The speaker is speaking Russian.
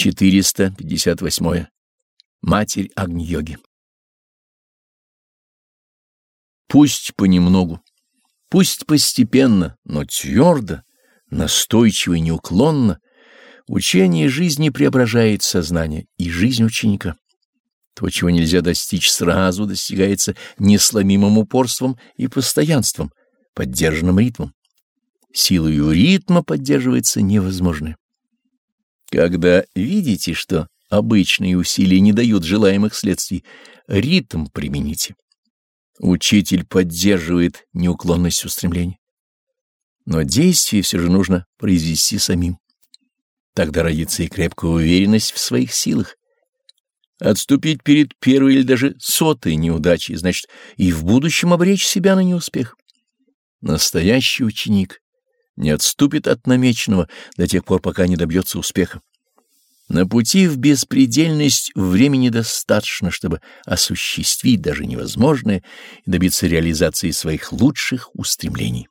458. Матерь Агни-йоги. Пусть понемногу, пусть постепенно, но твердо, настойчиво и неуклонно учение жизни преображает сознание и жизнь ученика. То, чего нельзя достичь сразу, достигается несломимым упорством и постоянством, поддержанным ритмом. Силою ритма поддерживается невозможное. Когда видите, что обычные усилия не дают желаемых следствий, ритм примените. Учитель поддерживает неуклонность устремлений. Но действие все же нужно произвести самим. Тогда родится и крепкая уверенность в своих силах. Отступить перед первой или даже сотой неудачей, значит, и в будущем обречь себя на неуспех. Настоящий ученик не отступит от намеченного до тех пор, пока не добьется успеха. На пути в беспредельность времени достаточно, чтобы осуществить даже невозможное и добиться реализации своих лучших устремлений.